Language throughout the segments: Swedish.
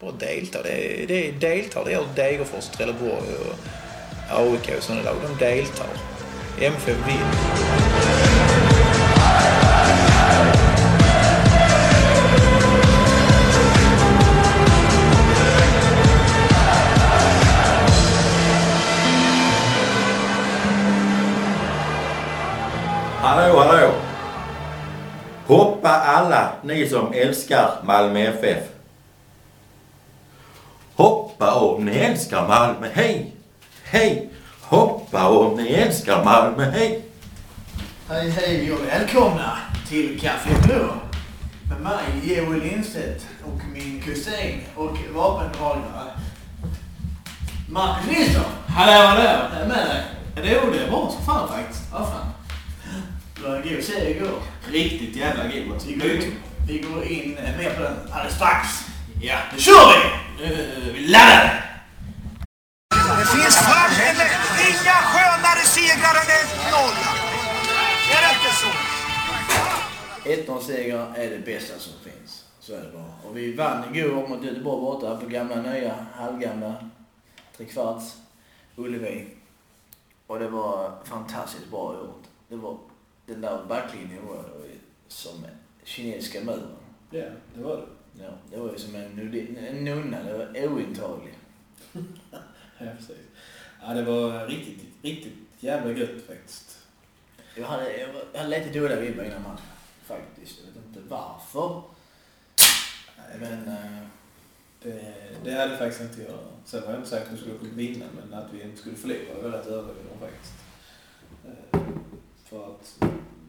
bara delta. Det, det deltar. Det gör Degerfors, Trelleborg och AIK och sådana lag. De deltar. MFF vill. Hallå, hallå! Hoppa alla ni som älskar Malmö FF. Hoppa om ni älskar Malmö, hej! Hej! Hoppa om ni älskar Malmö, hej! Hej hej och välkomna till Café Blå. Med mig Joel Lindstedt och min kusin och vapendragare Marcus Nilsson. Hallå, hallå! Är med dig? Jo, det var så fan faktiskt. Vad fan? Det var en god serie igår. Riktigt jävla god. Vi går, in, vi går in eh, mer på den alldeles strax. Ja, nu kör vi! Vi laddar! Det finns fan eller inga skönare segrar än 1-0. Är det inte så? 1-0-segrar är det bästa som finns. Så är det bara. Och vi vann igår mot Göteborg borta på gamla nya, halvgamla, trekvarts, Ullevi. Och det var fantastiskt bra gjort. Det var, den där backlinjen var som kinesiska muren. Ja, det var det. Ja, det var ju som en, en nunna, det var ointagligt. Ja, precis. Ja, det var riktigt, riktigt jävla gött faktiskt. Jag hade, jag hade lite dåliga vibbar innan matchen. Faktiskt. Jag vet inte varför. Men... eh, Det, det hade faktiskt inte jag. Sen var jag inte säker på att vi skulle kunna vinna, men att vi inte skulle förlora var jag rätt övertygad om faktiskt. Eh, För att,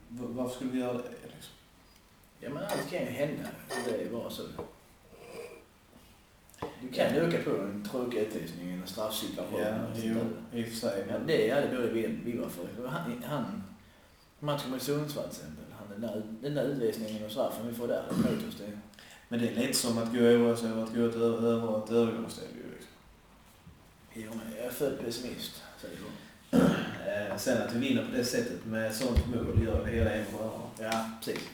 varför skulle vi göra det liksom? Ja men allt kan ju hända. Det är bara så. Du kan ju åka på en tråkig utvisning i en straffsituation. Ja, och jo, i och för sig. Ja, det hade jag dålig vibbar för. Han, han matchen mot Sundsvall till exempel. Han, den, där, den där utvisningen och straffen vi får där mot oss. Det, men det är lite som att gå över sig över att gå över, ett övergångsställe ju liksom. jo, men jag är född pessimist. säger jag. Eh, Sen att vi vinner på det sättet med sånt mål gör hela ännu bra. Ja, precis.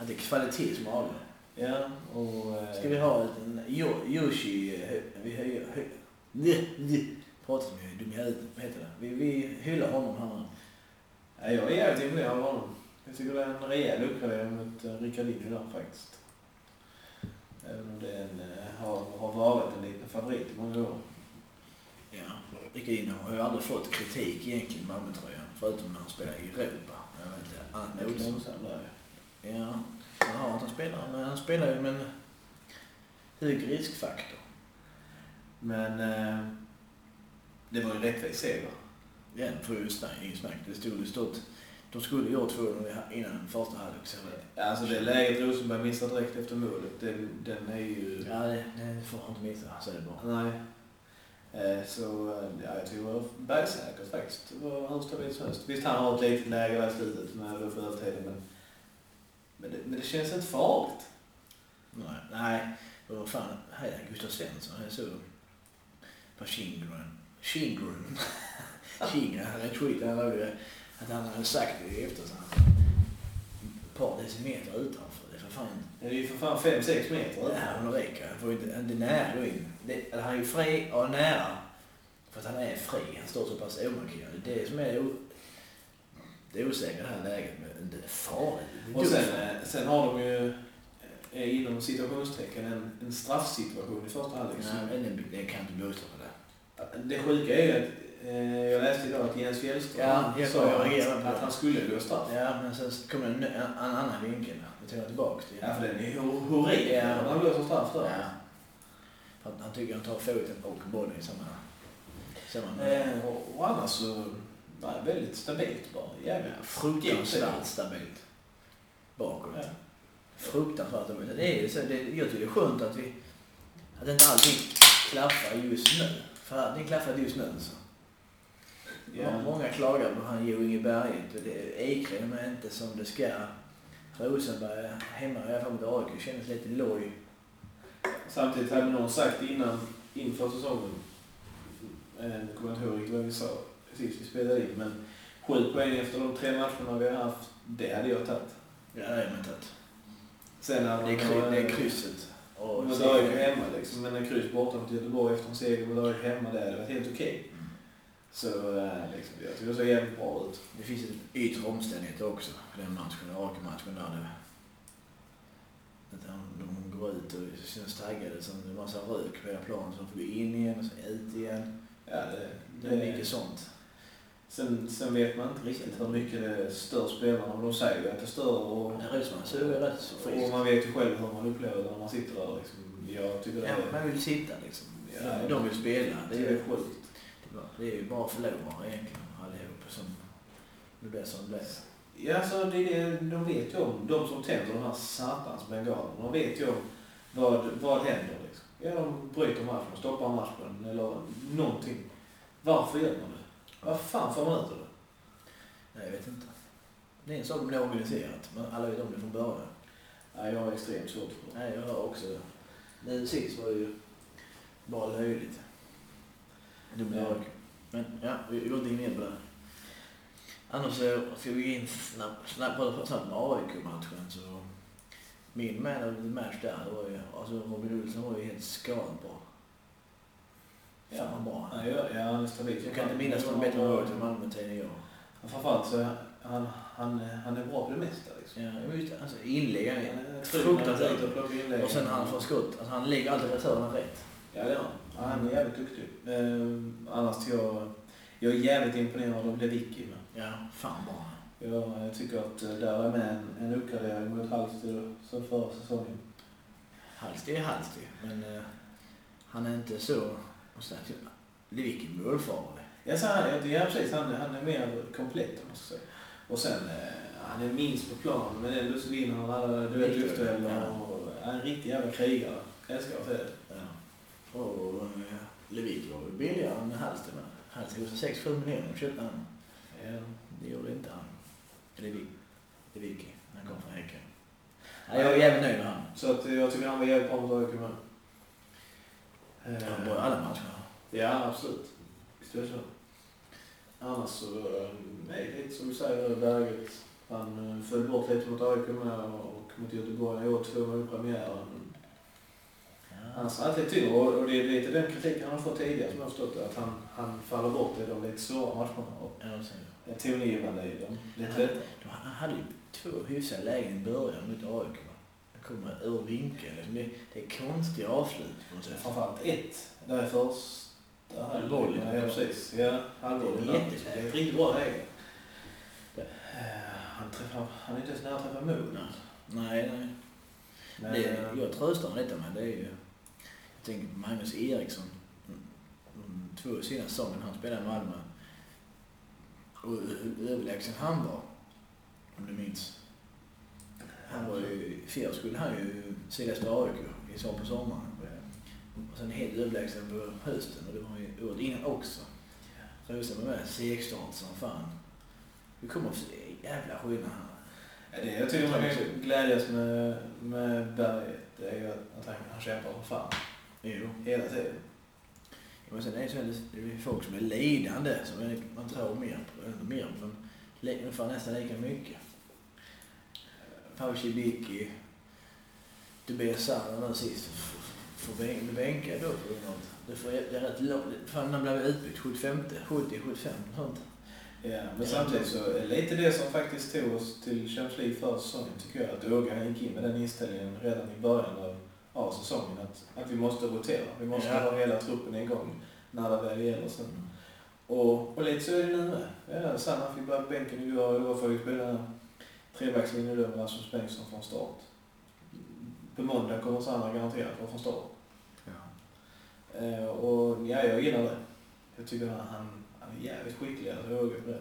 Att det är kvalitet som avgör. Ja, och... eh, Ska vi ha ett- en Yo- Yoshi... eh, Vi höjer... Pratar som jag är dum i huvudet. Vad heter det? Vi, vi hyllar honom här. Ja, jag är jävligt imponerad av honom. Jag tycker det är en rejäl uppgradering mot uh, Ricardinho där faktiskt. Även om det en, eh, har, har varit en liten favorit i många år. Ja, Ricardino har ju aldrig fått kritik egentligen, Malmötröjan. Förutom när han spelar i Europa. Jag vet inte, annat motstånd. Ja, han har inte spelat, men han spelar ju med en hög riskfaktor. Men eh, det var ju en rättvis seger. Ja, det får ju snack. Det stod ju stått... De skulle göra 2-0 innan första halvlek. det- Alltså det läget Rosenberg missar direkt efter målet, den, den är ju... Ja, det, det får han inte missa, så är det bara. Nej. Eh, Så eh, ja, jag tror det var bergsäkert faktiskt. Det var hur stabilt som helst. Visst, han har ett litet läge där i slutet med då för övertiden, men, men, det, men det känns inte farligt. Nej, nej. Vad fan, här är Gustav Svensson. Jag såg på Kindgren. Kindgren. Kindgren hade. Han wrote att han hade sagt det efter så han ett par decimeter utanför. Det är för fan... Det är ju för fan 5-6 meter. Ja, men det räcker. Han får inte, inte nära gå in. Det, han är ju fri och nära. För att han är fri. Han står så pass omarkerad. Det är det som är det osäkra i det här läget. Men det är farligt. Det är Och sen, eh, sen har de ju eh, inom situationstecken en, en straffsituation i första halvlek. Nej, men det, kan inte på det. Det sjuka är ju att eh, jag läste idag att Jens Fjällström Ja, sa att, att han skulle gå straff. Ja, men sen kom en, en, en annan vinkel. Det tar jag tillbaka till. Ja, för den är ju hor- horribel Ja. när han blåser straff där. Ja. Att han tycker han tar foten och bollen i samma... samma Eh, och, och annars så, nej, väldigt stabilt bara. Jävligt. ja, fruktansvärt stabilt. Bakåt. Ja. Fruktansvärt stabilt. Det är ju så, det, jag tycker det är skönt att vi... Att inte allting klaffar just nu. För allting klaffade just nu så. Ja. Många klagar på han Jo Inge Berget och är inte som det ska. Rosenberg hemma i alla fall mot AIK kändes lite loj. Samtidigt hade någon sagt innan, inför säsongen, eh, nu kommer jag inte ihåg riktigt vad vi sa sist vi spelade in, men sju poäng efter de tre matcherna vi har haft, det hade jag tagit. Ja, det är man tagit. Sen när Det är, kry, det är krysset. Mot sen- AIK hemma liksom. men en kryss borta mot Göteborg efter en seger med laget hemma det var helt okej. Så eh, liksom, jag tycker det såg jävligt bra ut. Det finns en yttre omständighet också den matchen, AK-matchen där. Det, att de, går ut och känns taggade, som det är massa rök på hela planen, så de får gå in igen och så ut igen. Ja, det, Det är mycket sånt. Sen, sen vet man inte riktigt hur mycket det stör spelarna, men de säger ju att det stör och, Men Rosman suger rätt så och friskt. man vet ju själv hur man upplever det när man sitter där. Liksom. Jag tycker det Ja, är, man vill sitta liksom. Ja, de, de vill spela. det Det är är, sjukt. det är ju bara förlorare egentligen allihop som det blir som det blir. Ja, så det de vet ju om, de som tänder de här satans bengalerna, de vet ju om vad, vad händer liksom. Ja, de bryter matchen, stoppar matchen eller någonting. Varför gör man det? Vad fan får man ut av det? Nej, jag vet inte. Det är en sak om det är organiserat, men alla vet om det från början. Nej, jag har extremt svårt för det. Nej, jag hör också det. Nu sist var det ju bara löjligt. Dubbla Ja. lag. Men ja, vi går inte in på det. Annars så ska vi gå in snabbt, snabbt, snabbt med AIK-matchen. Så min man of the match där, det var ju, alltså Robin Olsson var ju helt skaderbra. Ja. Vad bra. Ja, ja, ja, han är stabil. Jag kan inte minnas någon bättre mål till Malmö än jag. Framförallt så han, han, han är bra på det mesta liksom. Ja, alltså inlägg, han Han är han fruktansvärt. och plockar inlägg. Och sen han får skott, alltså han lägger alltid returnerna rätt. Ja, det är han. Ja, han är jävligt duktig. Eh, annars jag, jag är jävligt imponerad av Lewicki. men Ja, fan bra. Jag, jag tycker att eh, där är med en, en uppgradering mot Halster som förra säsongen. Halstig är Halstig, men eh, han är inte så... Och sen, Lewicki är målfarlig. Ja, så han, ja, precis. Han, han är mer komplett om man ska säga. Och sen, eh, han är minst på plan men ändå så vinner han alla duelldueller. Ja. och är en riktig jävla krigare. Älskar att se det. Ja. Och eh, Lewicki var ju billigare än Halstig med. Halstig kostade 6-7 miljoner köpte han. Ja. Det gjorde inte han. Lewicki, när han kom från Häcken. Ja, jag är jävligt nöjd med han. Så att, eh, jag tycker han var jävligt bra mot AIK med. Han var i alla matcher. Ja, absolut. Visst är det så. Annars så eh, är det lite som du säger, läget. Han eh, föll bort lite mot AIK med och mot Göteborg. Han gjorde två mål i premiären. Det alltid tyngre och det är lite den kritiken han har fått tidigare som jag har förstått det. Att han, han faller bort i de lite svåra matcherna och är tongivande i dem. Lite Han, han hade ju två hyfsade lägen i början mot AIK. Kommer ur vinkeln. Det, det är konstiga avslut på något sätt. Framförallt ett. Där är första Halvbollen. Ja, precis. Ja, halvbollen. Det är jättebra. Det är ett riktigt bra läge. Eh, Han, träffar, han är inte ens nära att träffa mål. Nej, nej. Men, det, eh, jag tröstar honom lite med det är ju... Jag tänker på Magnus Eriksson. Mm, två senaste säsongerna han spelade i Malmö. Och hur överlägsen han var. Om du minns. Han var ju... I skulle han ju till AIK i så på sommaren. Och sen helt överlägsen på hösten och det var ju året innan också. Rosen var med segstart som fan. Vi kommer att se jävla skillnad här. Ja, det jag tycker man kan glädjas med, med Berget, det är ju att, han, han kämpar som fan. Jo. Hela tiden. Ja, Men sen är det så det är folk som är lidande som man tror mer på. Mer. Men nästan lika mycket. Pau Cibicki. Tobias Sandler nu sist. Får bli bänkad då på av det. får- Det är rätt långt. Fan, när blev utbytt? 75? 70, 75? Sånt. Ja, men samtidigt så är lite det som faktiskt tog oss till Champions League förra säsongen tycker jag. Att Åge gick in med den inställningen redan i början av, av säsongen. Att, att vi måste rotera. Vi måste Ja. ha hela truppen igång när det väl gäller sen. Och, och lite så är det nu med. Ja, Sanna fick på bänken igår och då får vi spela trebackslinje då med Rasmus Bengtsson från start. På måndag kommer Sanna garanterat vara från start. Eh, och ja, jag gillar det. Jag tycker han, han, han är jävligt skicklig, alltså Åge på det.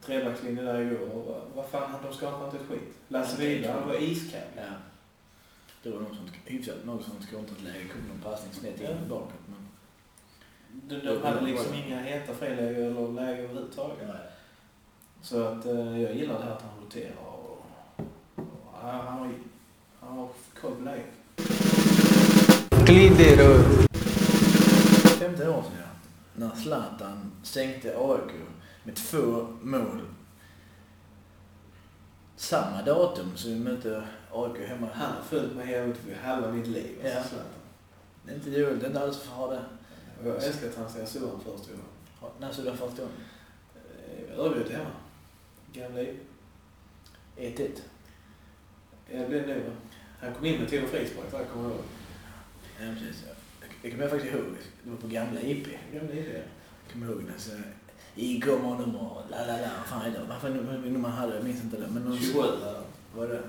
Trebackslinje där igår. och Vad, vad fan, de skapade inte ett skit. Lasse Wiberg, han var iskall. Ja. Det var någon som hyfsat, någon som kontrat läge. Kom någon passning snett in Ja. bakåt. Men... De, de hade liksom inga heta friläge eller läge överhuvudtaget. Så att eh, jag gillar det här att han roterar och, och han, har, han har koll på läget. Glider du? 15 år sedan ja. När Zlatan sänkte AIK med två mål. Samma datum som vi mötte AIK hemma. Han har följt mig hela, halva mitt liv. Ja. Alltså, Zlatan. Det är inte dåligt, det är inte alls för att ha det. Jag älskar att han säger Suvan först. ju. Ha- När såg du första gången? Eh, Örgryte hemma. Gamla IP. 1-1. Jag blev nu. Han kom in med och frispark där, kommer jag ihåg. Ja, precis. Jag kommer faktiskt ihåg, det var på gamla IP. Gamla IP, ja. Jag kommer ihåg när så inkommer nummer, la la la, fan det? Fan nummer nummer han hade, jag minns inte det. Men någon 27 där. var det?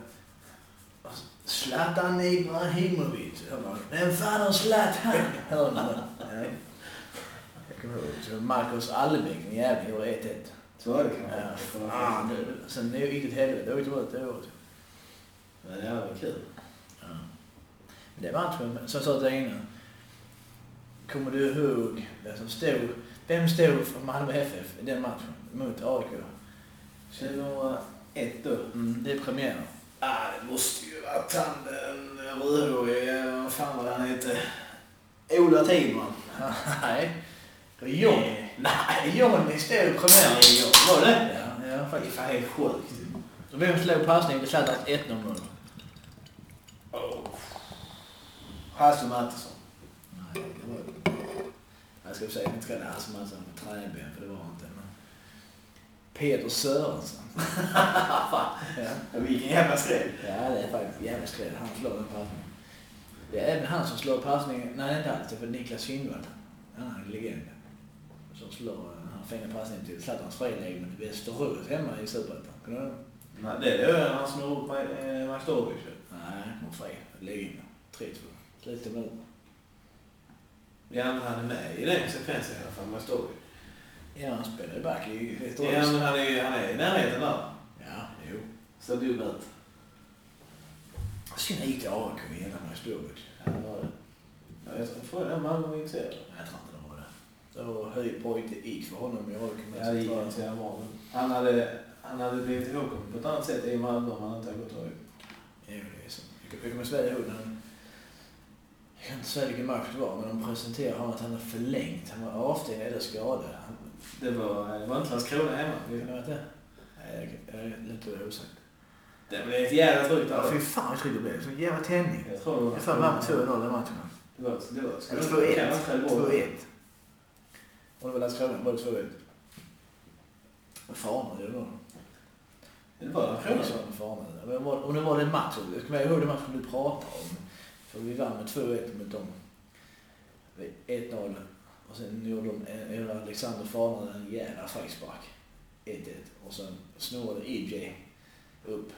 Zlatan Ibrahimovic. Vem fan har Zlatan? Hör ni det? Ja. Jag kommer ihåg, Marcus en jävel, gjorde 1-1. Så var det kanske. Ja, fan. det- Sen det gick det till helvete, det var ju dåligt det året. Men det var kul. Ja. Men det matchen, som jag sa till dig innan. Kommer du ihåg vem som stod, vem stod för Malmö FF i den matchen mot AIK? 2001 då. Mm, det är premiär. Ah, det måste ju varit han den rödhårige, vad fan var han hette? Ola Tidman. Nej. Det var John. Nej, Johnny stod premiär. Var det? Ja, ja Det faktiskt. fan helt sjukt. Och vem slog passningen till Zlatans 1-0 mål? Oh. Hasse Mattesson. Nej, det var... Jag ska säga, jag inte kalla Hasse Mattsson för träben, för det var inte. Men... Peter Sörensen. ja. Vilken jävla skräll. Ja, det är faktiskt jävla skräll. Han slår den passningen. Det är även han som slår passningen. Nej, det inte alls. Det för Niklas Kindvall. En annan legend. Som slår den här fina passningen till Zlatans friläge mot Västerås hemma i Superettan. Kommer du ihåg det? Nej, det är det han snor upp eh, Dorvic. Nej, mot fri. Lägg in. 3-2. Lite minuter. Ja, men han är med i den sekvensen i alla fall, Max Dorvic. Ja, han spelade back i Ja, Västerås. men han är, han är i närheten där. Ja, jo. Så ut. Synd han gick till AIK igen stod. Ja, det var det. Ja, jag tror- får den Malmö var intresserad. Jag tror inte det var det. Det var höjd bra inte gick för honom i AIK. Ja, det gick inte så jävla bra. men Han hade, han hade blivit ihågkommen på ett annat sätt i Malmö om han inte hade gått AIK. Ja, det är så. Jag kommer svära ihåg när han... Jag kan inte säga vilken match det var, men de presenterade honom att han hade förlängt. Han var avstängd eller skadad. Han, Det var, det var inte Landskrona hemma. kan det varit det? Nej, jag är lite osäker. Det blev ett jävla tryck Ja, där. fy fan vad tryck det blev. Sån jävla tändning. Jag tror det var... Jag vann med 2-0 den matchen. Det var... Det var... Eller Ska det- kan 2-1. inte Trelleborg. 2-1. Och det var Landskrona, var det 2-1? Vad fan var det? Det var Landskrona. Jag sa det fan. Men var- Om det var den matchen, jag kommer ihåg den matchen du pratade om. För vi vann med 2-1 mot dem. 1-0. Och sen gjorde de, gjorde Alexander Farner en jävla frispark. 1-1. Och sen snurrade EJ upp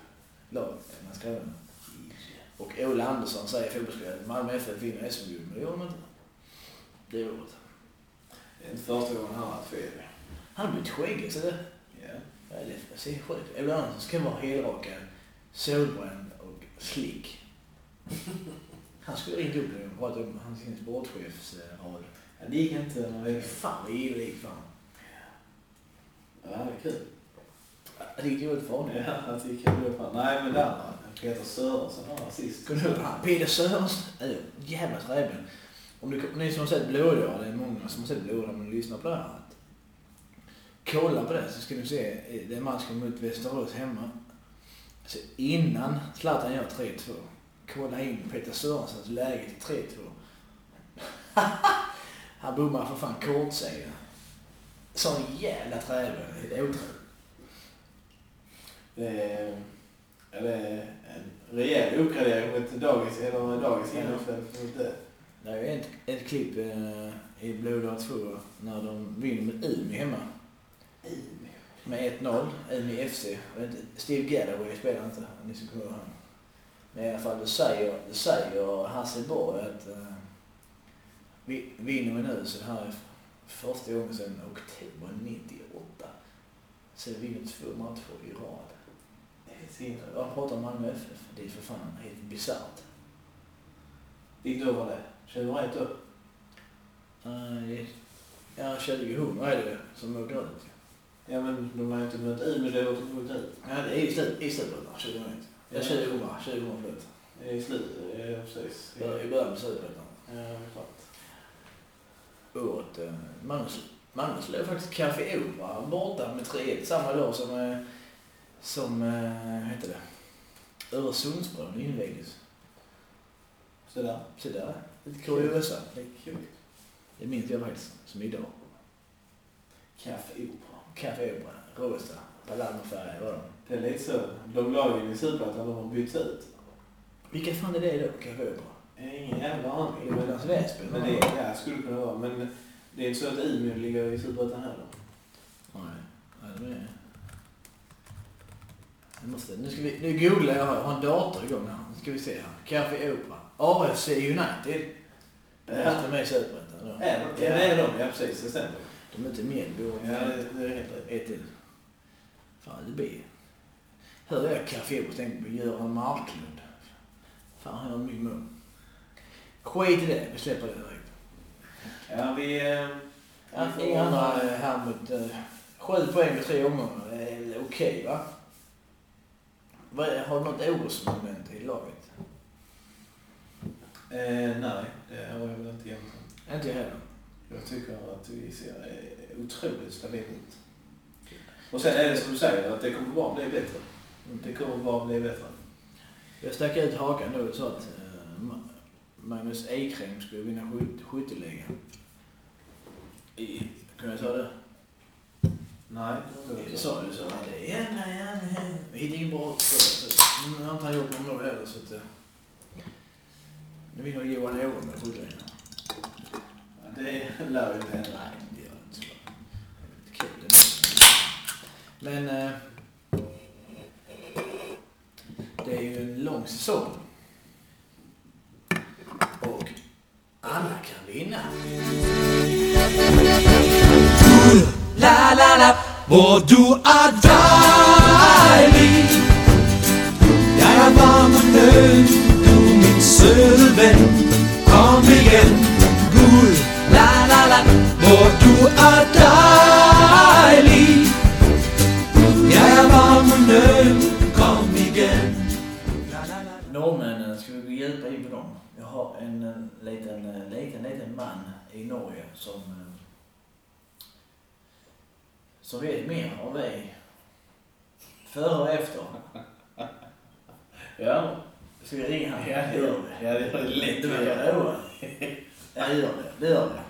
laget. Den. Och Ola Andersson säger i fotbollsspelare Malmö FF vinner SM-guld. Men det gjorde de inte. Det inte. Det är inte första gången han har haft fel. Han har blivit skäggig så det... Ja. Det ser sjukt Ola Andersson ska vara helrakad, solbränd och slick. Han skulle ringt upp och pratat om hans sin sportchefsroll. Ja, Det gick inte. Men fan vad illa det gick för honom. ja, det är kul. Det gick dåligt för honom. Ja, att det gick kul upp. Nej, men där. Peter Sörensen var sist. Kunde du han? Peter Sörens, äh, jävla träben. Om du, ni som har sett Blådåre, det är många som har sett Blådåre men lyssnar på det här. Att kolla på det så ska ni se, eh, det är matchen mot Västerås hemma. Alltså innan Zlatan gör 3-2, kolla in Peter Sörensens läge till 3-2. Han bommar för fan kortseger. Sån jävla träbe. Det är otroligt. Det är, ja, det är en rejäl uppgradering mot dagens, eller dagens Ja. innerfält det. Är ett, ett klipp eh, i Blådåre 2 när de vinner med Umeå hemma. Med 1-0, Umeå FC. Steve Galloway spelar inte, ni ska komma ihåg honom. Men i alla fall, det säger, säger Hasse Borg att uh, vi vinner vi nu så det här är första gången sedan oktober 98. Så vi vinner två matcher i rad. Jag pratar om Malmö FF, det är för fan helt bisarrt. Vilket år var det? 2001 då? Uh, ja, 2000 är det som åker ut. Ja, men de har ju inte mött Umeå det året de åkte ut. Ja, det är i slut- i slutet av 2001. Ja, 2000, 2000 förlåt. I slutet, ja precis. I början på Superettan. Ja, klart. Året, eh, Malmö, Malmö slog faktiskt Café Opera borta med 3-1 samma dag som, eh, som eh, vad heter det, Öresundsbron invigdes. Så där. Så där. Lite kuriosa. Det är kul. Det minns jag faktiskt som idag. Café Opera. Café Opera, rosa, Palermofärg var de. Det är lite så. De lagen i Superettan de har bytt ut. Vilka fan är det då, Café Opera? Ingen jävla aning. Det är väl Las Väsby? Men det är, ja, skulle kunna vara. Men det är inte så att Umeå ligger i Superettan heller. Nej, nej, det är... Jag måste, nu ska vi, nu googlar jag, jag har en dator igång här. Nu ska vi se här. Café Opera. AFC United. Det med i Superettan då. Är det? Är de. Ja, precis. Det stämmer. De är inte med. Ja, det, är helt rätt. Ett till. Fan, blir... Hör jag Café Opera tänker på Göran Marklund. Fan, han har mycket mun. Skit i det, vi släpper det direkt. Ja, vi... Ja, Inga andra här mot... Eh, sju poäng på tre omgångar. Det är okej, va? Vad är- Har du något orosmoment i laget? Eh, nej, det har jag väl inte egentligen. Inte jag heller. Jag tycker att vi ser eh, otroligt stabilt ut. Och sen är det som du säger, att det kommer bara bli bättre. Det kommer bara bli bättre. Jag stack ut hakan då och sa att eh, Ma- Magnus Ekrem skulle vinna skyt- skytteligan. Kan jag säga det? Nej, Det sa du så. Ja, nej, nej. Jag hittade ingen bra. Nu har inte han gjort någon mål heller så att... Nu vinner Johan Åre med skytteligan. Det lär ju inte hända. Nej, det gör det inte. så. Det är lite kul. Men... Eh, det är ju en lång säsong. Och alla kan vinna. La la la, hvor du er dejlig Jeg er varm og nød, du min søde ven Kom igen, Gud La la la, hvor du er dejlig Jeg er varm og nød, kom igen La la la Norrmännen, ska vi gå djupa in på dem? Jag har en, en liten, eh, liten, liten man i Norge som, eh, som vet mer om mig. Före och efter. Ja, Ska vi ringa honom? Ja, det gör vi. Ja, det gör vi. Lätt Du att vill göra. göra det? Ja, det gör det. Det gör det.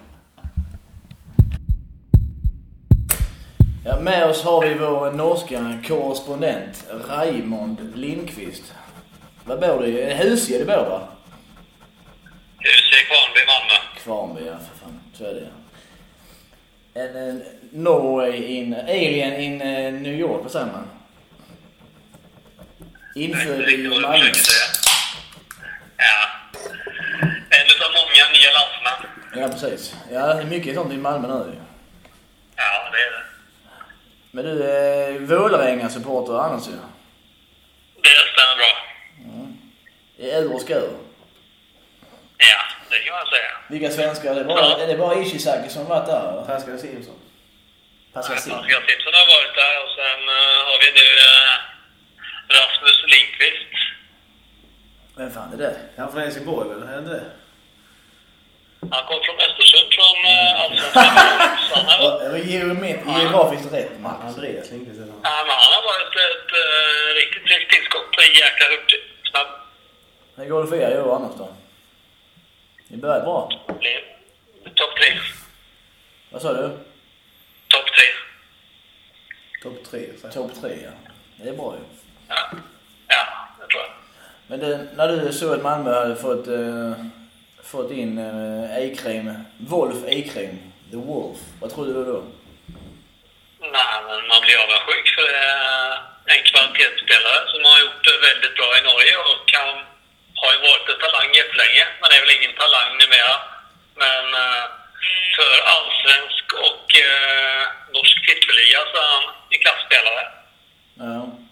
Ja, med oss har vi vår norska korrespondent Raimond Lindqvist. Vad bor du? Husie du bor va? Huset i Kvarnby, Malmö. Kvarnby, ja för fan. Så är det En, en Norway in, alien in eh, New York, vad säger man? Infödd i Malmö. Ja. En utav många nya landsmän. Ja, precis. Ja, det är mycket sånt i Malmö nu. Ja, det är det. Men du är Vålerenga-supporter annars ju. Det stämmer bra. I ur och skur. Ja, det kan man säga. Vilka svenskar? Är det bara, är det bara Ishizaki som varit där? eller? Pascal Simpson. Pascal Sim. Pascal Simpson har varit där och sen eh, har vi nu eh, Rasmus Lindqvist. Vem fan är det? Han från Helsingborg väl? Är det? Han kom från Östersund från Allsvenskan. Det var geomet- geografiskt rätt, Max. Andreas Lindqvist eller Ja, men han har varit ett uh, riktigt tryggt tillskott. Jäkla hurtig. Snabb. Hur går det för er i år annars då? Ni började bra. Topp tre. Vad sa du? Topp tre. topp tre. Topp tre, ja. Det är bra ju. Ja. ja, det tror jag. Men det, när du såg att Malmö hade fått, eh, fått in eh, Eikrem, Wolf Eikrem, The Wolf. Vad trodde du då? Nej, men man blir avundsjuk för det är en kvalitetsspelare som har gjort det väldigt bra i Norge och han har ju varit en talang jättelänge. Man är väl ingen talang numera. Men eh, för allsvensk och eh, norsk titelliga så är han en klassspelare. Ja.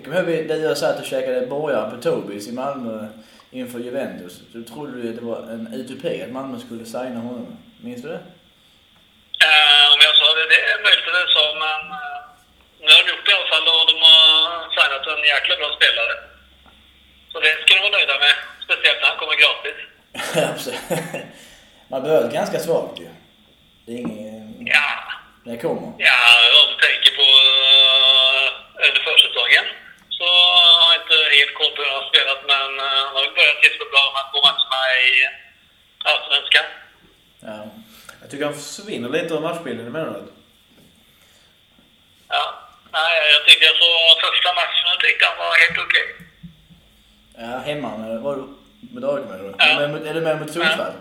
Jag kommer ihåg när jag satt och käkade borgare på Tobis i Malmö inför Juventus. Då trodde du att det var en utopi att Malmö skulle signa honom. Minns du det? Eh, om jag sa det, det är möjligt att jag sa, men eh, nu har de gjort det i alla fall och de har signat en jäkla bra spelare. Så det ska de vara nöjda med. Speciellt när han kommer gratis. Absolut. Man började ganska svagt ju. Det är ingen... Ja, Det kommer. Ja, om du tänker på uh, under försäsongen så har jag inte helt koll på hur han har spelat men han har väl börjat jättebra de här två matcherna i Allsvenskan. Ja. Jag tycker han försvinner lite ur matchbilden emellanåt. Ja. Nej, jag tycker jag såg första matchen och tyckte han var helt okej. Ja, hemma med, var du med Dagen med då? Ja. Är, du med, är du med mot Sundsvall?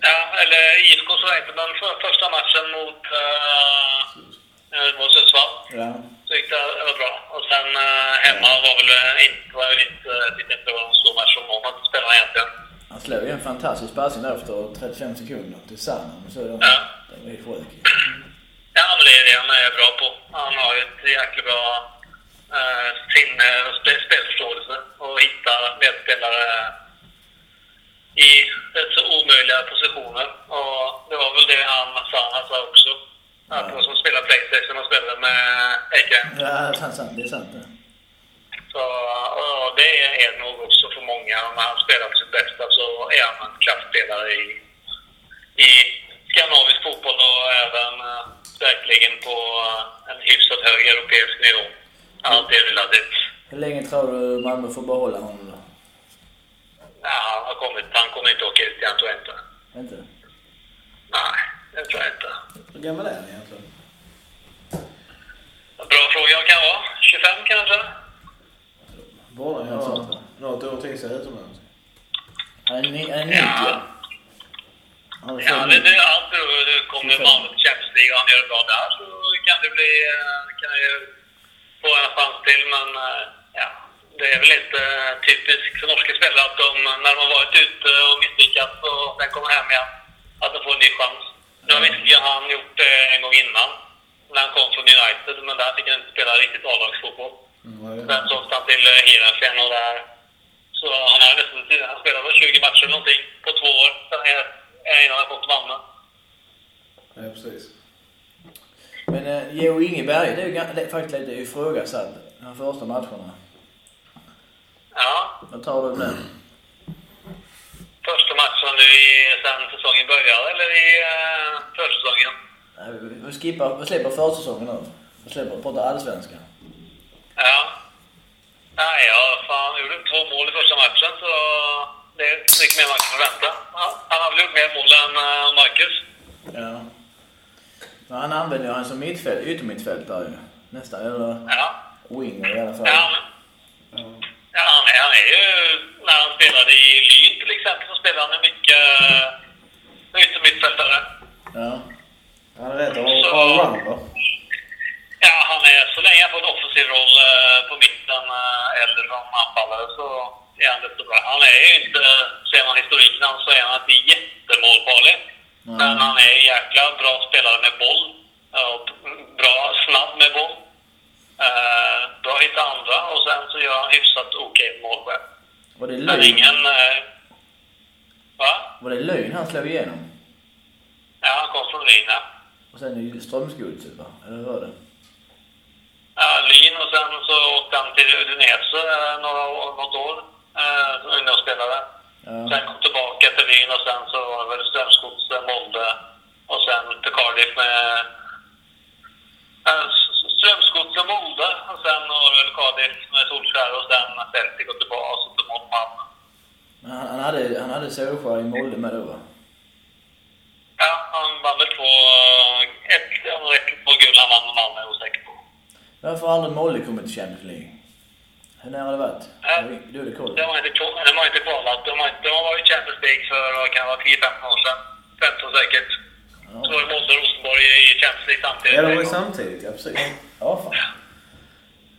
Ja, eller IFK så det inte, men för, första matchen mot uh, mot Sundsvall Ja. Tyckte jag det var bra. Och sen eh, hemma var väl eh, inte, var väl inte, tyckte inte var någon stor match som någon hade spelat egentligen. Han slog ju en fantastisk passning där efter 35 sekunder till Sanna. Så det, Ja. det var helt sjukt. Ja, men det är det han är bra på. Han har ju ett jäkla bra uh, sinne och spe- spelförståelse och hittar medspelare i rätt så omöjliga positioner. Och det var väl det han sa också. Att de som spelar Playstation och spelar med Eke. Ja, det är sant. Det är sant. Så och det är nog också för många. När han spelar sitt bästa så är han en klassspelare i, i skandinavisk fotboll och även eh, verkligen på en hyfsat hög europeisk nivå. Allt är relativt. Hur länge tror du Malmö får behålla honom då? Ja, han, har kommit, han kommer inte åka ut igen, tror jag inte. Inte? Nej, det tror jag inte. Hur gammal är han egentligen? Bra fråga kan vara. 25 kanske? Båda Ja, sånt, något år till sig utomlands. Är ni- är 90. Ja. Är Ja, det, 90. det, allt beror. Kommer Malmö till Champions League och han gör det bra där så kan det bli... eh, kan ju få en chans till, men eh, ja. Det är väl inte eh, typiskt för norska spelare att de, när de har varit ute och misslyckats och sen kommer hem igen, att de får en ny chans. Nu har visserligen han gjort det en gång innan, när han kom från United, men där fick han inte spela riktigt A-lagsfotboll. Sen så åkte han till eh, Heerenveen och där... Så han har nästan... Han spelade väl 20 matcher eller någonting på två år. Innan han kom till Malmö. Ja, precis. Men eh, Jo Ingeberg, det är ju faktiskt lite ifrågasatt. De första matcherna. Ja. Vad tar du nu? Första matchen nu i, sen säsongen började, eller i uh, försäsongen? Vi skippar, vi släpper försäsongen nu. Vi släpper, pratar allsvenskan. Ja. Nej, ja, fan, han gjorde två mål i första matchen, så det är inte mycket mer man kan förvänta. Ja, han har väl gjort mer mål än uh, Marcus. Ja. Men han använder ju han som mittfält, yttermittfältare ju. Nästan, eller Ja. winger i alla fall. Ja, men, ja han, är, han är ju... När han spelade i Lyn till exempel så spelade han mycket uh, yttermittfältare. Ja. Han är rätt allrounder. Ja, han är, så länge han får en offensiv roll eh, på mitten eh, eller som anfallare så är han rätt så bra. Han är ju inte, ser man historiken så är han inte jättemålfarlig. Men han är en jäkla bra spelare med boll. Och bra, snabb med boll. Eh, bra att hitta andra och sen så gör han hyfsat okej mål själv. Var det Lyn? ingen... eh, Va? Var det Lyn han slog igenom? Ja, han kom från Lyn, ja. Och sen är det Strömsgodset va? Eller hur var det? Ja, Lyn och sen så åkte han till Udinese eh, några år, något år eh, som ungdomsspelare. Ja. Sen kom tillbaka till Lyn och sen så var det väl Strömsgodset, Molde och sen till Cardiff med eh, Strömsgodset, Molde och sen var det väl Cardiff med Solskär och sen Celtic och tillbaka och så till Malmö. Han, han hade, han hade Solskjaer i Molde med då va? Ja, han vann väl två, ett, jag vet inte två guld han vann Malmö, är jag osäker på. Varför har aldrig Molde kommit till Champions League? Hur nära har det varit? Ja. Du hade koll? De har inte, de har inte kvalat. De har, de har varit i Champions League för vad kan det vara 10-15 år sedan. 15 säkert. Molde och Rosenborg i Champions League samtidigt. Ja, de var ju samtidigt, ja precis. Ja, fan.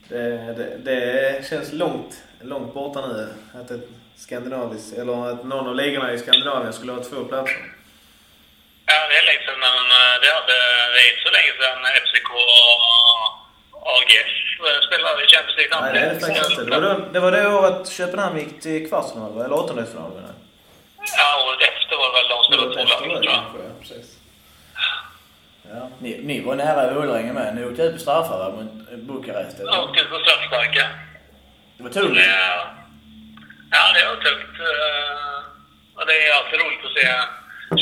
Det, det, det känns långt, långt borta nu att ett skandinaviskt, eller att någon av ligorna i Skandinavien skulle ha två platser. Ja, det är länge sedan, men eh, det, hade, det är inte så länge sedan FCK och AGF spelade i Champions League Nej, det är det faktiskt inte. Det var, då, det var det året Köpenhamn gick till kvartsfinal, va? eller åttondelsfinal menar jag. Ja, året efter var det väl de spelade två det tror jag. ja, precis. Ja. Ni, ni var nära Ålänge med. Ni åkte ut på straffar? Mot Bukarest? eller? Och till på straffsparkar. Det var tungt. Ja, ja, det var tufft. eh, Och det är alltid roligt att se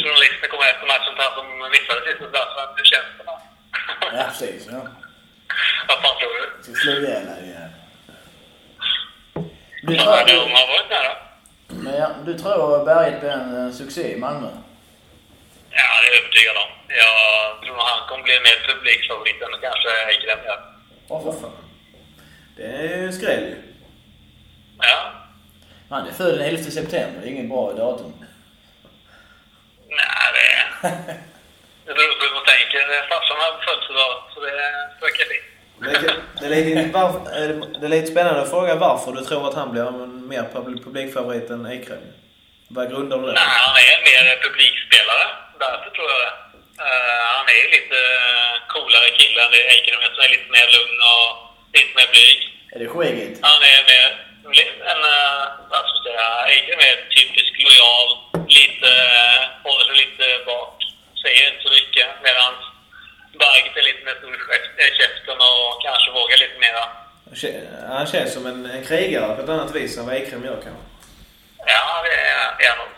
journalister komma efter matchen han som missade sista straffen. Hur känns det? Ja, precis. Ja. Vad fan tror du? Så slog ihjäl dig igen. Du Ja, tror du... har varit nära. Men ja, du tror Berget blir en eh, succé i Malmö? Ja, det är jag övertygad om. Jag tror nog han kommer bli mer publikfavorit än kanske Eikrem gör. Åh, för fan. Det är ju skräll ju. Ja. Han är född den 11 september, det är ingen bra datum. Nej, det... Det beror på hur man tänker. Farsan har födelsedag, så det verkar fint. Det är, lite, varf- eh, det är lite spännande att fråga varför du tror att han blir en mer publik- publikfavorit än Ekrem. Vad grundar du det Nej, han är mer publikspelare. Därför tror jag det. Eh, han är lite eh, coolare kille än det Eikrem är, lite mer lugn och lite mer blyg. Är det skägget? Han är mer en, uh, vad ska jag säga, Eikrem är typisk lojal, lite, eh, håller sig lite bak, säger inte så mycket. Medan Berget är lite mer stor i käft- i käften och kanske vågar lite mera. Han känns som en, en krigare på ett annat vis än vad Ekrem gör kanske. Ja, det är han nog.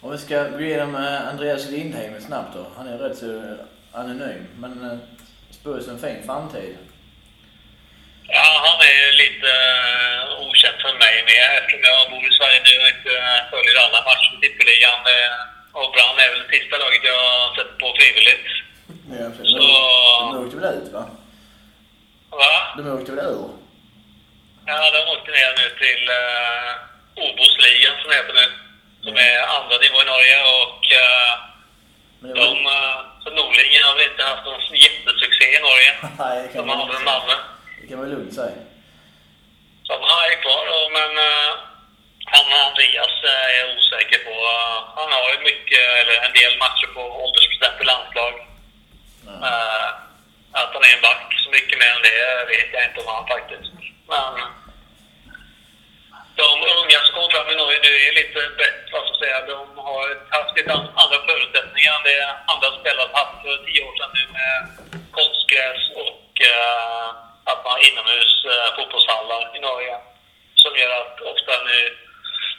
Om vi ska gå igenom eh, Andreas Lindheim snabbt då. Han är rätt så anonym, men eh, spås en fin framtid. Ja, han är lite uh, okänd för mig med eftersom jag bor i Sverige nu och inte följer alla matcher i tippeligan. Uh, och Brann är väl det sista laget jag sett på frivilligt. Ja, Så... De åkte väl ut va? Va? De åkte väl ur? Ja, de åkte ner nu till uh, Obosligan som det heter nu. Som är andra nivå i Norge och uh, det de, var... uh, så Norlingen har väl inte haft någon jättesuccé i Norge. Nej, Som man hade med. Malmö. Det kan man lugnt säga. Så han är kvar, och, men uh, han Andreas eh, är osäker på. Uh, han har ju mycket, eller en del matcher på åldersbestämt landslag. Uh, att han är en back, så mycket mer än det vet jag inte om han faktiskt. Men de unga som kommer fram i Norge nu är lite bättre, vad ska säga. De har haft lite an- andra förutsättningar än det andra spelare haft för tio år sedan nu med konstgräs och uh, att man har inomhus uh, fotbollshallar i Norge. Som gör att ofta nu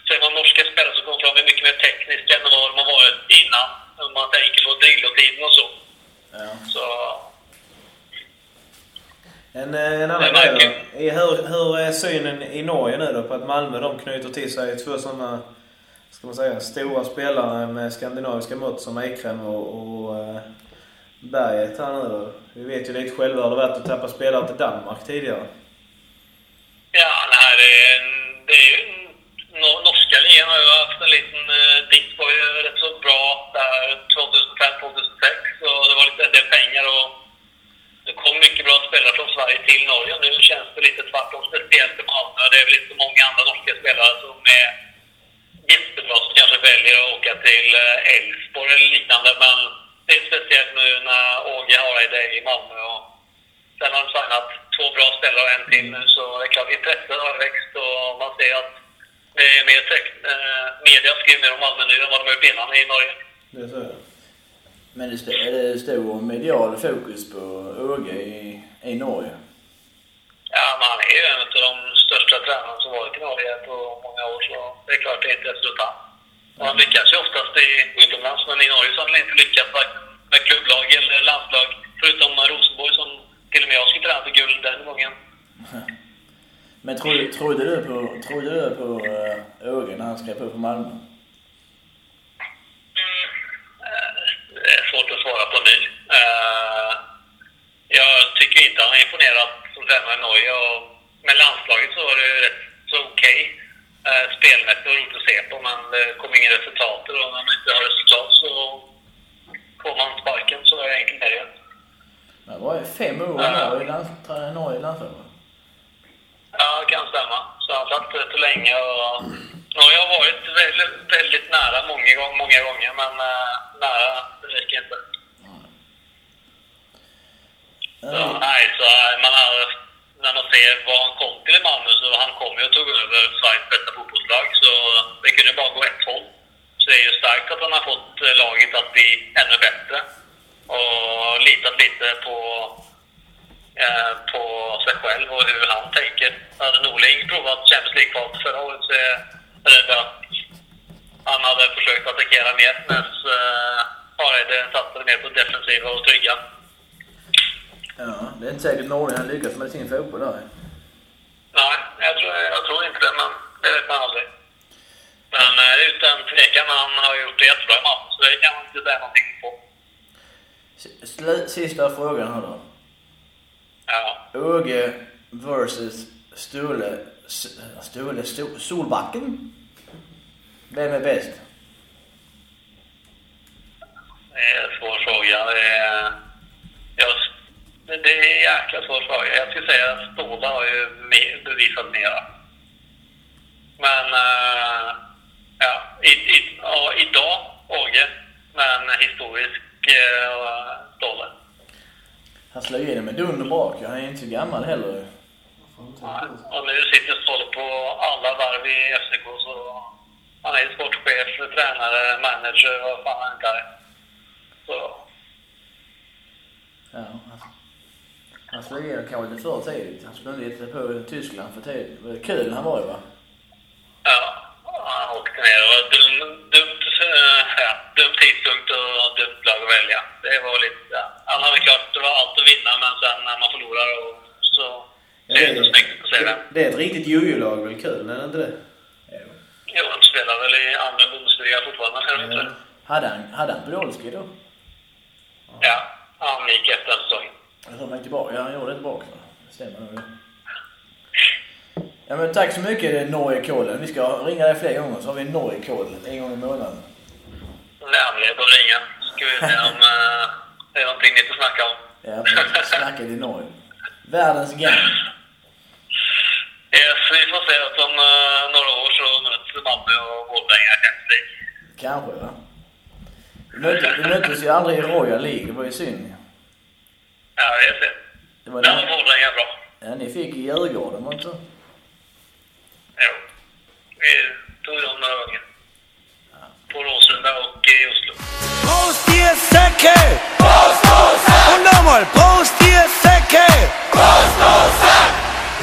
ser man norska spelare som kommer fram är mycket mer tekniska än vad de har varit innan. Om man tänker på drillotiden och så. Ja. Så En, eh, en annan grej. Är- Hur, hur är synen i Norge nu då på att Malmö de knyter till sig två sådana, ska man säga, stora spelare med skandinaviska mått som Ekrem och, och eh, Berget här nu då? Vi vet ju lite själva hur det varit att tappa spelare till Danmark tidigare. Ja, nej, det spelare från Sverige till Norge. Nu känns det lite tvärtom, speciellt i Malmö. Det är väl inte så många andra norska spelare som är jättebra som kanske väljer att åka till eh, Elfsborg eller liknande. Men det är speciellt nu när Åge Hareide är i Malmö. Och sen har de signat två bra spelare och en till nu, så det är klart intresset har växt och man ser att det är mer text, eh, media skriver mer om Malmö nu än vad de har gjort innan i Norge. Det är så. Men det det stor medial fokus på Åge i, i Norge? Ja, men han är ju en av de största tränarna som varit i Norge på många år, så det är klart det är inte ett resultat. Och han lyckas ju oftast i utomlands, men i Norge så har han inte lyckats varken med klubblag eller landslag, förutom Rosenborg som till och med jag skulle träna för guld den gången. Men trodde, trodde du på, trodde du på Åge när han skrev på för Malmö? Eh, Det är svårt att svara på nu. Eh, Jag tycker inte han har imponerat som tränare i Norge. Och med landslaget så var det rätt så okej. Eh, Spelmässigt var det roligt att se på, men det kom ingen resultat. Och när man inte har resultat så får man sparken. Så enkelt är det. Det var ju fem år Norge i Norge i landslaget. Ja, det kan stämma. Så han satt rätt så länge. Och Norge har varit väldigt, väldigt nära många, många gånger, men eh, nära räcker inte. Så, Ja. nej, så eh, man har, när man ser vad han kom till i Malmö så han kom ju och tog över Sveriges bästa fotbollslag så det kunde bara gå ett håll. Så det är ju starkt att han har fått eh, laget att bli ännu bättre och litat lite på, eh, på sig själv och hur han tänker. Hade Norling provat Champions League-kval förra året så jag rädd att han hade försökt attackera mer medan eh, Hareide satsade mer på defensiva och trygga. ja, det är inte säkert Norge har lyckats med sin fotboll där. Nej, jag tror, jag tror inte det. Men det vet man aldrig. Men eh, utan tvekan, han har gjort det jättebra i så det kan man inte säga någonting på. Sista frågan här då. Ja. Åge versus Ståle... S- Ståle Sto- Solbacken? Vem är bäst? Det är en svår fråga. Det är, jag, det är en jäkla svår fråga. Jag skulle säga att Ståhle har ju bevisat mera. Men eh, ja, i, i, ja, idag Åge, men historisk uh, Ståhle. Han slår igenom med dunder brak. Han är inte så gammal heller. Nej, Och nu sitter Ståhle på alla varv i FCK så han är sportchef, tränare, manager, vad fan han inte är. Så Ja, han, han slog kanske lite för tidigt. Han skulle inte gett sig på Tyskland för tidigt. Det var kul han var ju va? Ja, han åkte ner. Det var dum, dumt, eh, ja, dum tidpunkt och dumt lag att välja. Det var lite, ja. Han hade klart det var allt att vinna, men sen när man förlorar och så ser det inte ut att säga det. det är ett riktigt jojo-lag väl kul, är det inte det? Jo, de spelar väl i andra Bundesliga fortfarande, de inte det? Hade han, hade han Podolski då? Ja, han gick efter en säsong. Jag tror han gick tillbaka. Ja, han gjorde det tillbaka. Det stämmer nog det. Ja men tack så mycket Norge Kolen. Vi ska ringa dig fler gånger så har vi Norge Kolen en gång i månaden. Bara att ringa. Ska vi se om eh, det är någonting nytt att snacka om. Ja. Snacka till Norge. Världens gang. Yes, vi får se att om eh, några år så möts Malmö och Vålerenga i Champions League. Kanske va? Vi möttes, ju aldrig i Royal League. Det var ju synd. Ja, det är det. Det var Där var det. Vålerenga bra. Ja, ni fick i Djurgården var det inte så? Jo. Vi tog dem några gånger. På Råsunda och i Oslo. Prost ihr Säcke! Prost, Prost, Und nochmal, Prost ihr Säcke! Prost, Prost,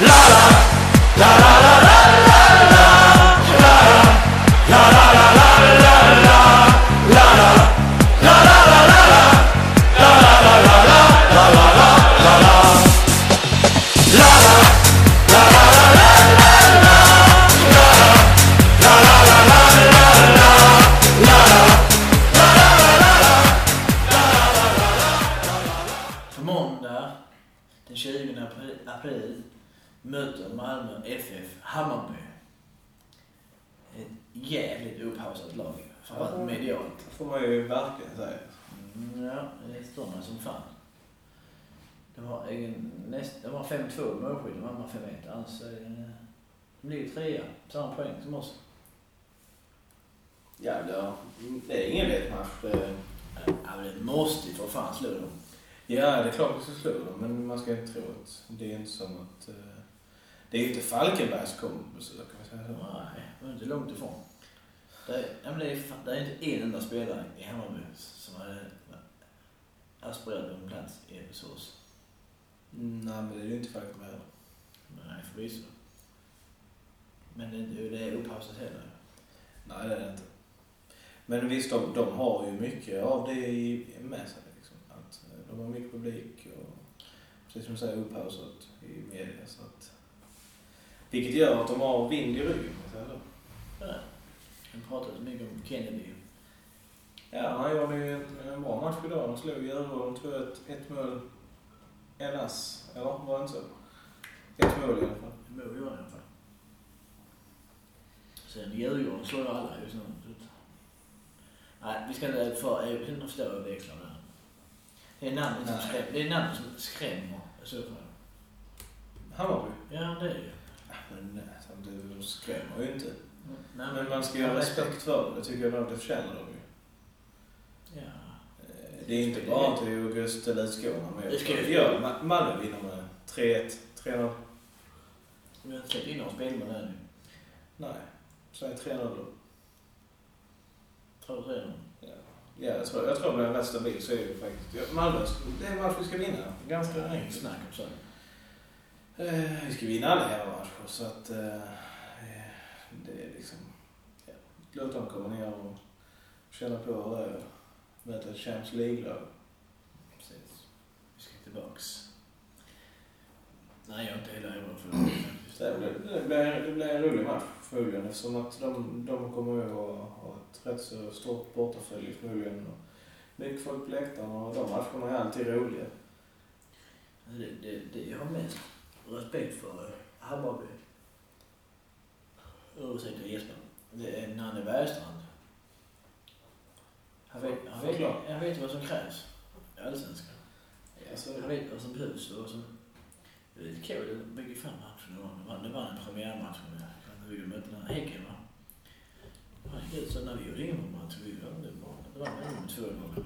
La la, la la la la la la, får man ju verkligen säga. Mm, ja, det står man som fan. De har, egen, näst, de har 5-2 målskillnad, Malmö har 5-1. Annars är det, de ligger trea, samma poäng som oss. Ja, det är, det är ingen lätt match. Det- Ja, men det måste ju för fan slå dem. Ja, det är klart att vi ska slå dem, men man ska inte tro att det är inte som att... eh, Det är ju inte Falkenbergs kompisar, kan vi säga så. Nej, det är inte långt ifrån. Det är, ja, men det är, det är inte en enda spelare i Hammarby som har aspirerat på en plats i Epesås. Mm, Nej, men det är ju inte Falkenberg heller. Nej, förvisso. Men det, det är upphausat heller. Nej, det är det inte. Men visst, de, de har ju mycket av det i, med sig. Liksom. Att eh, de har mycket publik och precis som du säger upphausat i media. Så att, vilket gör att de har vind i ryggen. kan man säga så. Ja. Pratar så mycket om Kennedy. Ja, han gjorde ju en, en bra match idag. De slog Djurgården 2-1, ett mål, en ass. Eller var det inte så? Ett mål i alla fall. Det må vi göra i alla fall. Sen Djurgården slår ju alla just nu. Nej, vi ska inte för... Jag vet inte förstå hur växlar där. Det är namnet som skrämmer. Det är namnet som skrämmer i så fall. Hammarby? Ja, det är det. Ja, men nej, samtidigt, de skrämmer ju inte. Nej, Men man ska ju ha respekt för det. Det tycker jag nog det förtjänar de ju. Ja. Eh, Det är inte bara till August eller Skåne men Det jag ju- gör Ma- Malmö vinner med 3-1, 3-0. Vi har inte släppt in någon spelare där nu. Nej, säg 3-0 då. Tror du det? Ja, Ja, jag tror, jag tror det blir en rätt stabil serie faktiskt. Ja, Malmö, det är en match vi ska vinna. Ganska Inget enkelt. snack om så. Eh, vi ska vinna alla hemmamatcher så att eh, det är liksom... Ja, låt dem komma ner och känna på hur det är att möta ett Champions League-lag. Precis. Vi ska tillbaks. Nej, jag är inte hela orolig för det. Det, blir- det, blir, det blir en rolig match. Förmodligen eftersom att de, de kommer att ha ett rätt så stort bortafölje förmodligen. Och mycket folk på läktaren och de matcherna är alltid roliga. Det, det, det jag har mest respekt för eh, Hammarby. Ursäkta Jesper. Det är Nanne Bergstrand. Han vet, han vet, han vet vad som krävs i Allsvenskan. Alltså, Han vet vad som behövs och vad som... Det är lite kul att bygga fram matchen. Det var, en premiärmatch vi mötte Häcken va. Herregud, så när vi gjorde inhoppmatch, vi var det bra. Det var med två gånger.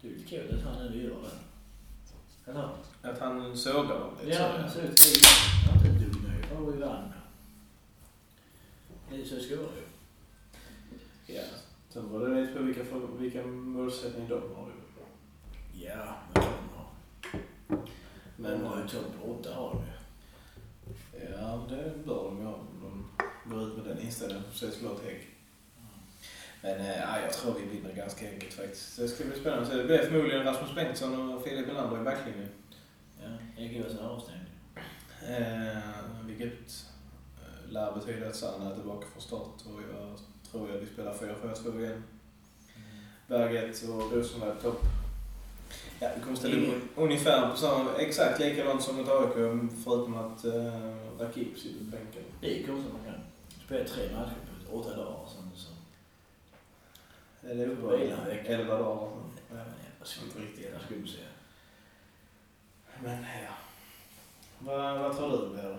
Det är lite kul att han nu gör det. Eller att han sågar dem. Ja, så. han ser ut som Han är inte dum nu. Ja, vi vann. Det så det ska vara ju. Ja. Sen var det lite på vilka, vilka målsättningar de har. ju. Ja, men de har... Men, de har ju topp åtta har de ju. Ja, det bör de ju om de går ut med den inställningen sägs slå ett hägg. Men ja, jag tror vi vinner ganska enkelt faktiskt. Det ska bli spännande. Så det blir förmodligen Rasmus Bengtsson och Filip Melander i backlinjen. Ja, Erik är avstängd. Eh, vilket lär betyda att Sanna är tillbaka från start och jag tror att vi spelar 4-4-2 igen. Berget och Rosenberg topp. Ja, vi kommer ställa upp ungefär på samma, exakt likadant som mot AIK förutom att eh, Rakip sitter på bänken. Det är konstigt man kan spela tre matcher på åtta dagar och sen så... Är det Vila uppehåll? Elva dagar. Ja, jag skulle inte riktigt jävla skumt säga. Men ja. Vad, vad tror du blir då?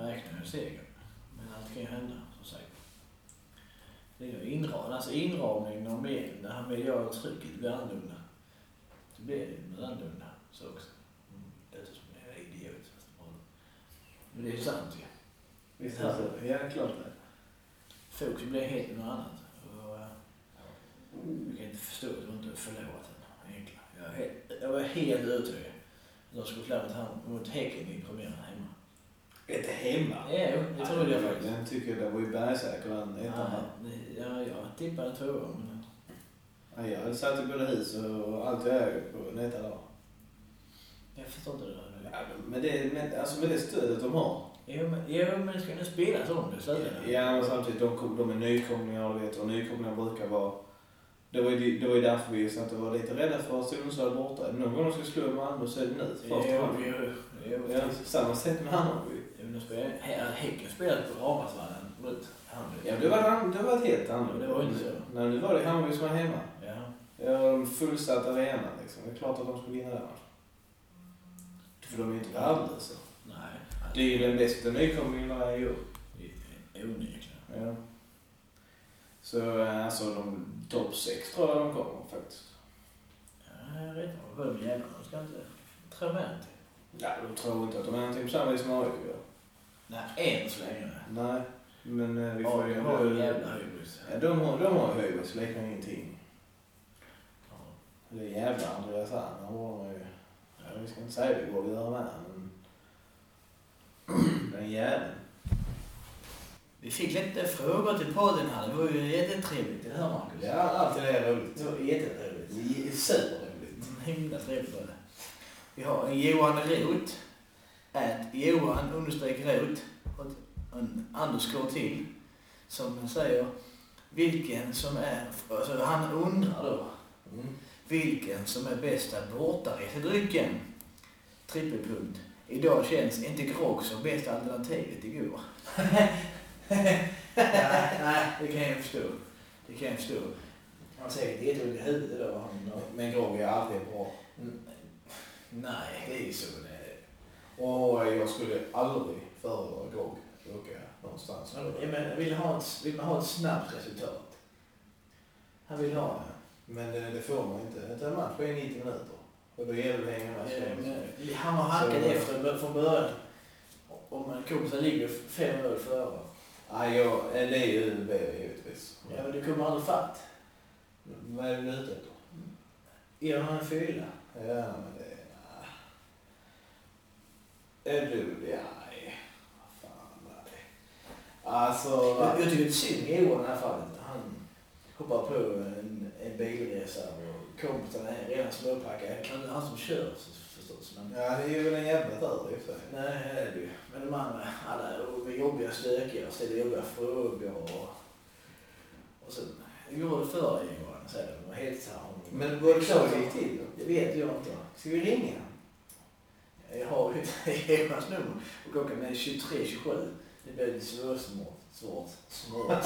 Jag räknar med seger. Men allt kan ju hända, som sagt. Det är ju inram, alltså inramningen av medel, det här mediala trycket blir annorlunda. Det blir ju annorlunda så också. Mm. Det är som jag är idiot. Men det är ju sant ju. Visst är det så? Ja, klart det. Fokus blir helt något annat. Och, eh, jag kan inte förstå att de inte förlorat den. Jag, jag var helt övertygad. att De skulle förlora mot, Häcken i premiären. Inte hemma. Ja, det trodde jag faktiskt. Den tycker jag det var ju bergsäker den ettan. Ja, jag tippade två men Ja, jag hade satt i både hus och allt jag äger på nästa dag. jag förstår inte det där. Ja, men det, med, alltså med det stödet de har. Jo, men, jo, men det ska nu spelas om det i. Ja, men samtidigt, de, de är nykomlingar, vet, och nykomlingar brukar vara... Det var ju det var ju därför vi satt och var lite rädda för att Sundsvall borta. Någon gång de ska slå Malmö så är det nu. Jo, Första gången. jo, jo. Ja, samma sätt med Hammarby. Jo, men de spelar- Här- Häcken spelade på Ramarsvallen mot Hammarby. Ja, det var, det var ett helt annat. Ja, det var inte så. Nej, nu var det Hammarby som var hemma. Ja. Ja, fullsatt arena liksom. Det är klart att de ska vinna matchen. För de är inte värdelösa. Nej. Det är ju den bästa nykomlingen varje år. Onekligen. Ja. Så eh, alltså de topp sex tror jag de kommer faktiskt. Ja, jag vet inte vad de jävlarna de ska inte tro med till. Ja, de tror inte att de är någonting på samma vis som AIK gör. Nej, än så länge. Nej, men eh, vi Ja, får ju de har en ändå... jävla hybris. Ja, de har, de har hybris, liknar ingenting. Ja. Det är jävla Andreas Hahn, han var ju... Ja, vi ska inte säga det går vi göra med men... Den jäveln. Vi fick lite frågor till podden här. Det var ju jättetrevligt, eller hur Marcus? Ja, alltid det är roligt. Det var jättetrevligt. Det är superroligt. Himla trevligt var det. Vi har en Johan Roth. At Johan understreck Roth. Och en underscore till. Som säger vilken som är... Alltså han undrar då. Mm. Vilken som är bästa bortaresedrycken? Trippelpunkt. Idag känns inte grogg som bästa alternativet igår. nej, nej, det kan jag förstå. Det kan jag förstå. Han har säkert jätteont i huvudet idag. Han, Men grogg är aldrig bra. nej, det är ju så det är. Och jag skulle aldrig föredra grogg. Åka någonstans. Ja, men vill, ha ett, vill man ha ett snabbt resultat? Han vill ha... Men det, det får man inte. Ett match är 90 minuter. Och då gäller det att hänga med. Han har halkat efter från början. Om en kompis ligger fem mål före. Nej, jag, eh, det är ju UB givetvis. Ja, men du kommer aldrig fatt. Vad är du ute efter? Ger han en fylla? Ja, men det... Är du... Ja, nej. Vad fan, nej. Alltså... Jag, jag tycker det är synd med Johan i det här fallet. Han hoppar på en, en bilresa och kompisarna är redan småpackade. Kan det han som kör så förstås. Men, Ja, det är väl en jävla tur i och för sig. nej, det är det ju. Men de andra, alla är jobbiga, stökiga, ställer jobbiga frågor och... Och sen, går det för dig Johan? Säger de och hälsar honom. Men var det så det gick till? Det vet jag inte. Ska vi ringa? Jag har ju Johans nummer och klockan är 23.27. Det blir lite svårsmått. Svårt. Svårt.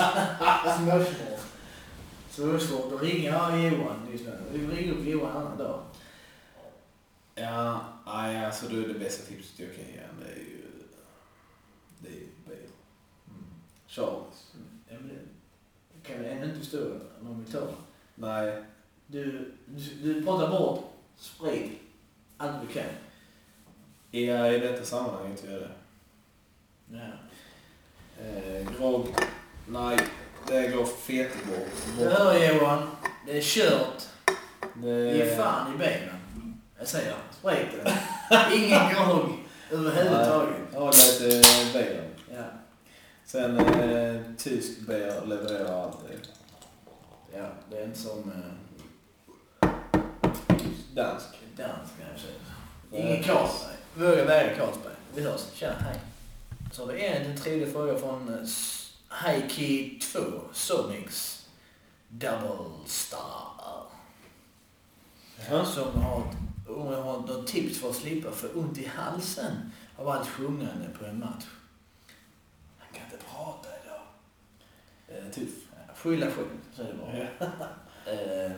Småsmått. Svårsvårt att ringa Johan just nu. Vi ringa upp Johan en annan dag. Ja, nej, alltså då är det bästa tipset jag kan ge det är ju... Det är ju bil. Mm. Charles. Ja, men det kan väl ändå inte stå någon vill. Nej. Du, du, du pratar bort sprit allt du kan. Ja, i detta sammanhanget gör det. Ja. Eh, grogg. Nej, det går fett bort. Du hör Johan, det är kört. Det Ge fan i benen. Jag säger spriten. Ingen grogg överhuvudtaget. Har lite bilen. Ja. Sen eh, tysk bil levererar alltid. ja, det är inte som eh, Dansk. dansk kanske. Ingen Carlsberg. Våga väga Carlsberg. Vi hörs. Tja, hej. Så har vi en trevlig fråga från eh, S- Heikey 2 Sonics Double Star. Jaha. Som har, har något tips för att slippa få ont i halsen av allt sjungande på en match. Han kan inte prata idag. Eh, tuff. Skylla själv, så är det bara. Eh,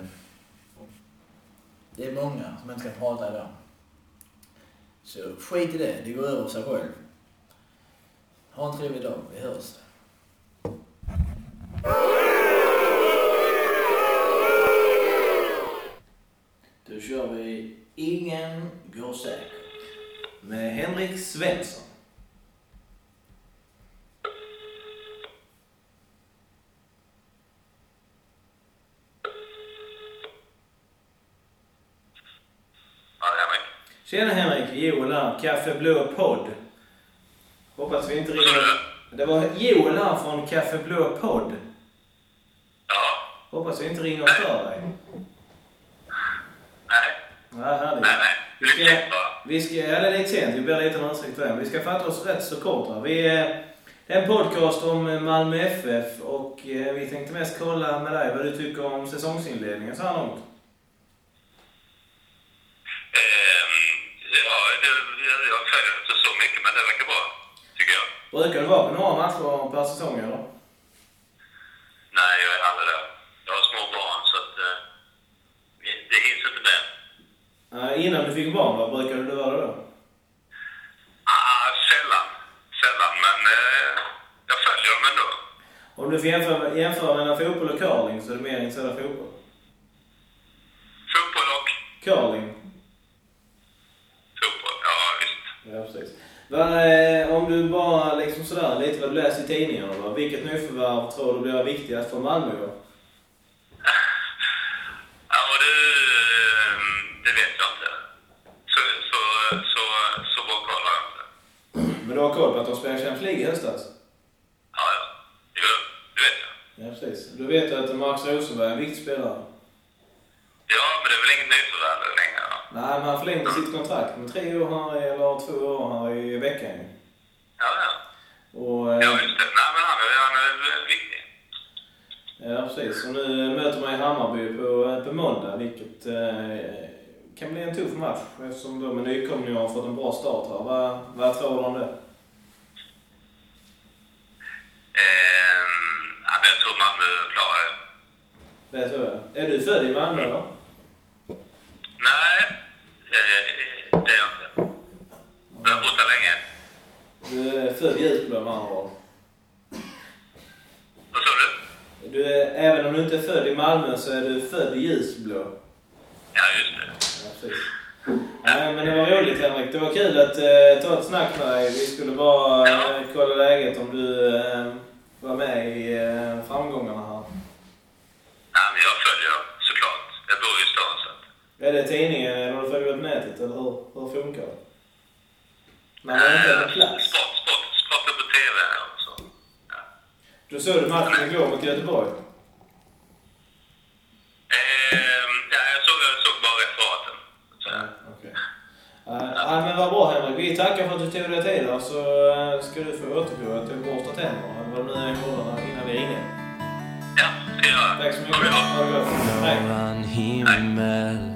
det är många som inte kan prata idag. Så skit i det, det går över sig själv. Ha en trevlig dag, vi hörs. Då kör vi Ingen går säker. Med Henrik Svensson. Ja, det är mig. Tjena Henrik, Joel här. Café Blå podd. Hoppas vi inte ringer... Det var Joel här från Café Blå podd. Ja. Hoppas vi inte ringer och stör dig. Nej. Ja, härligt. Nej, nej. Vi ska, vi ska, ja, det är lite sent. Vi ber lite om ursäkt för det. Vi ska fatta oss rätt så kort här. Vi, det är en podcast om Malmö FF och eh, vi tänkte mest kolla med dig vad du tycker om säsongsinledningen så här långt. Ehm, ja, det, jag, jag följer inte så mycket, men det verkar bra. Tycker jag. Brukar det vara på några matcher per säsong eller? Nej, jag är aldrig där. Jag har små barn, så att... Eh, det hinns inte med. Eh, innan du fick barn, vad brukade du vara då? Ah, sällan. Sällan, men eh, jag följer dem ändå. Om du får jämföra, jämföra mellan fotboll och curling så är du mer intresserad av fotboll. Fotboll och Curling? fotboll, ja visst. Ja, precis. Va, eh, om du bara liksom sådär, lite vad du läser i tidningarna då. Vilket nyförvärv tror du blir viktigast för Malmö då? Ja, det, eh, det vet jag inte. Så, så, så, så bra koll har jag inte. Men du har koll på att de spelar Champions League i höstas? Ja, ja. Jo, det vet jag. Ja, precis. Du vet att Max Rosenberg är en viktig spelare? Ja, men det är väl inget va? Nej, men han förlängde sitt kontrakt med tre år här, eller två år här i veckan. Ja, ja. Och, Ja, just det. Nej, men han är, han är viktig. Ja, precis. Och nu möter man ju Hammarby på, eh, på måndag, vilket eh, kan bli en tuff match eftersom de är nykomlingar och har fått en bra start här. Vad, vad tror du om det? Ehm, jag tror Malmö klarar det. Det tror jag. Är du född i Malmö då? Nej, eh, det är jag inte. Jag har bott här länge. Du är född i Ljusblå med andra ord. Vad sa du? Du är, även om du inte är född i Malmö så är du född i Ljusblå. Ja, just det. Ja, precis. Nej, men det var roligt Henrik. Det var kul att eh, ta ett snack med dig. Vi skulle bara eh, kolla läget om du eh, var med i eh, framgångarna här. Ja, men jag följer såklart. Jag bor i stan. Är det tidningen eller du följer det på nätet eller hur, hur funkar det? Man är inte på plats. Sport, sport, sport på TV och så. Ja. Då såg du matchen igår mot Göteborg. Ja, jag jag. Så, Ja, okej. Ja, vi tackar för att du tog dig tid här så eh, ska du få återgå till borsta tänderna. eller Vad det nu är innan vi är inne. Ja, det gör jag. Tack så mycket. Ha det gott. Hej.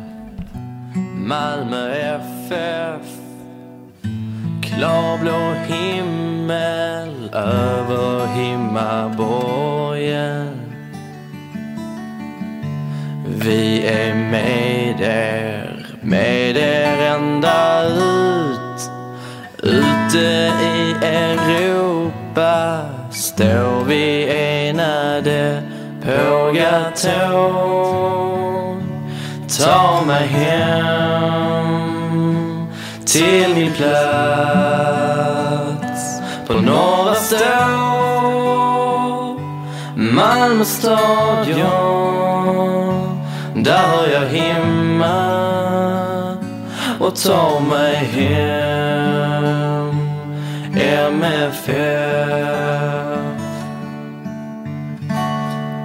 Malmö FF Klarblå himmel över himmaborgen. Vi är med er, med er ända ut. Ute i Europa står vi enade på gatån Ta mig hem till min plats. På Norra Stå Malmö stadion. Där hör jag hemma och ta mig hem. MFF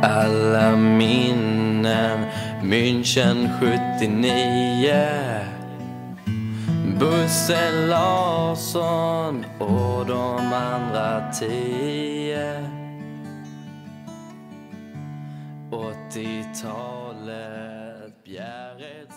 alla mina München 79 Bussen Larsson och de andra tio. 80-talet Bjärred,